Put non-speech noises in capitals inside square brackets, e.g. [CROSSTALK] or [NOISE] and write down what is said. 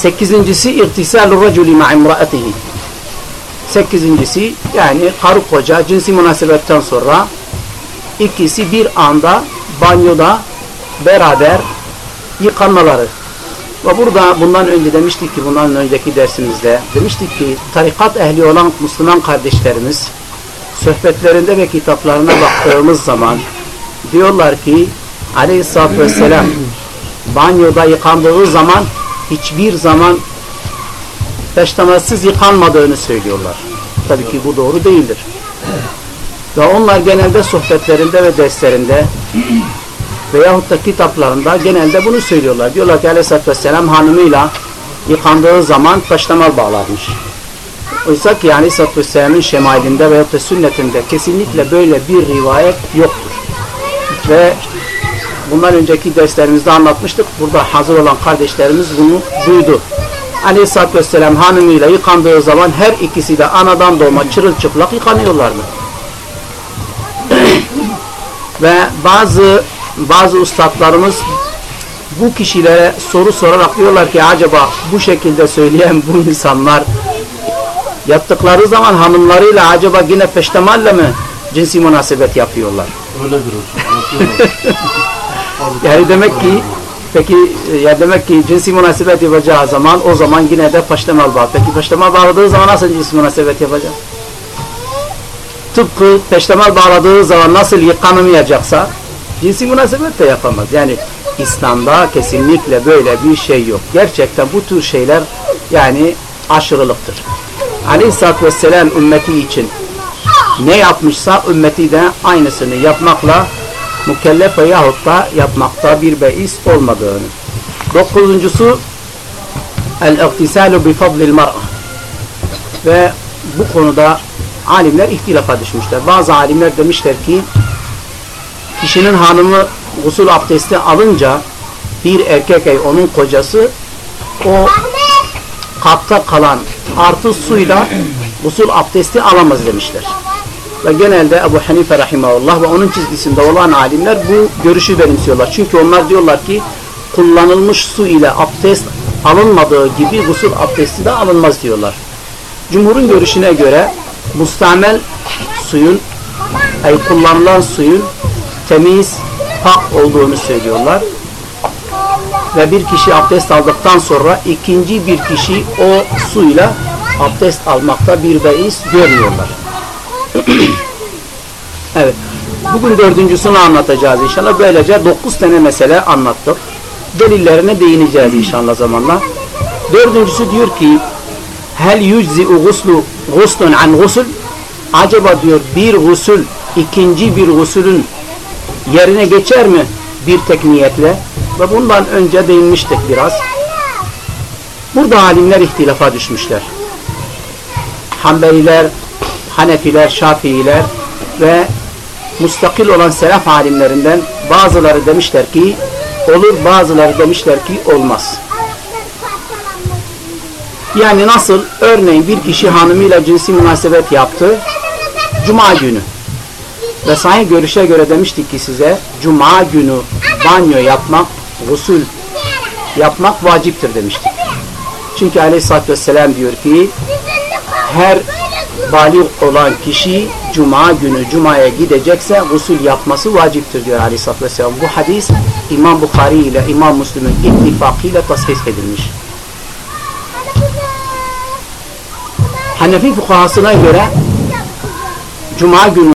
Sekizincisi irtisalü raculi ma'imraatihi. Sekizincisi yani karı koca cinsi münasebetten sonra ikisi bir anda banyoda beraber yıkanmaları. Ve burada bundan önce demiştik ki bundan önceki dersimizde demiştik ki tarikat ehli olan Müslüman kardeşlerimiz sohbetlerinde ve kitaplarına baktığımız zaman diyorlar ki aleyhissalatü vesselam banyoda yıkandığı zaman hiçbir zaman peştematsız yıkanmadığını söylüyorlar. Tabii ki bu doğru değildir. Ve onlar genelde sohbetlerinde ve derslerinde veyahut da kitaplarında genelde bunu söylüyorlar. Diyorlar ki aleyhissalatü vesselam hanımıyla yıkandığı zaman peştemal bağlarmış. Oysa ki yani aleyhissalatü vesselamın şemailinde veyahut da sünnetinde kesinlikle böyle bir rivayet yoktur. Ve bundan önceki derslerimizde anlatmıştık. Burada hazır olan kardeşlerimiz bunu duydu. Aleyhisselatü Vesselam hanımıyla yıkandığı zaman her ikisi de anadan doğma çırılçıplak yıkanıyorlardı. [CLEARS THROAT] Ve bazı bazı ustadlarımız bu kişilere soru sorarak diyorlar ki acaba bu şekilde söyleyen bu insanlar yaptıkları zaman hanımlarıyla acaba yine peştemalle mi cinsi münasebet yapıyorlar? Öyledir hocam. [LAUGHS] Yani demek ki peki ya demek ki cinsi münasebet yapacağı zaman o zaman yine de peştemal bağ. Peki peştemal bağladığı zaman nasıl cinsi münasebet yapacak? Tıpkı peştemal bağladığı zaman nasıl yıkanamayacaksa cinsi münasebet de yapamaz. Yani İslam'da kesinlikle böyle bir şey yok. Gerçekten bu tür şeyler yani aşırılıktır. Aleyhisselatü Vesselam ümmeti için ne yapmışsa ümmeti de aynısını yapmakla mükellef veyahut da yapmakta bir beis olmadığını. Dokuzuncusu el-iktisalu bi mar'a ve bu konuda alimler ihtilafa düşmüşler. Bazı alimler demişler ki kişinin hanımı gusül abdesti alınca bir erkek ey onun kocası o kapta kalan artı suyla gusül abdesti alamaz demişler. Ve genelde Ebu Hanife rahimahullah ve onun çizgisinde olan alimler bu görüşü benimsiyorlar. Çünkü onlar diyorlar ki kullanılmış su ile abdest alınmadığı gibi gusül abdesti de alınmaz diyorlar. Cumhurun görüşüne göre mustamel suyun ay kullanılan suyun temiz, pak olduğunu söylüyorlar. Ve bir kişi abdest aldıktan sonra ikinci bir kişi o suyla abdest almakta bir beis görmüyorlar. [COUGHS] evet. Bugün dördüncüsünü anlatacağız inşallah. Böylece dokuz tane mesele anlattık. Delillerine değineceğiz inşallah zamanla. Dördüncüsü diyor ki hel yüczi'u guslu guslun an gusul acaba diyor bir gusül ikinci bir gusülün yerine geçer mi bir tek niyetle ve bundan önce değinmiştik biraz burada alimler ihtilafa düşmüşler Hanbeliler Hanefiler, Şafiiler ve mustakil olan selef alimlerinden bazıları demişler ki olur bazıları demişler ki olmaz. Yani nasıl örneğin bir kişi hanımıyla cinsi münasebet yaptı Cuma günü ve sahih görüşe göre demiştik ki size Cuma günü banyo yapmak, gusül yapmak vaciptir demiştik. Çünkü aleyhissalatü vesselam diyor ki her balik olan kişi cuma günü cumaya gidecekse gusül yapması vaciptir diyor aleyhissalatü vesselam. Bu hadis İmam Bukhari ile İmam Müslim'in ittifakıyla tasfis edilmiş. Hanefi fukahasına göre cuma günü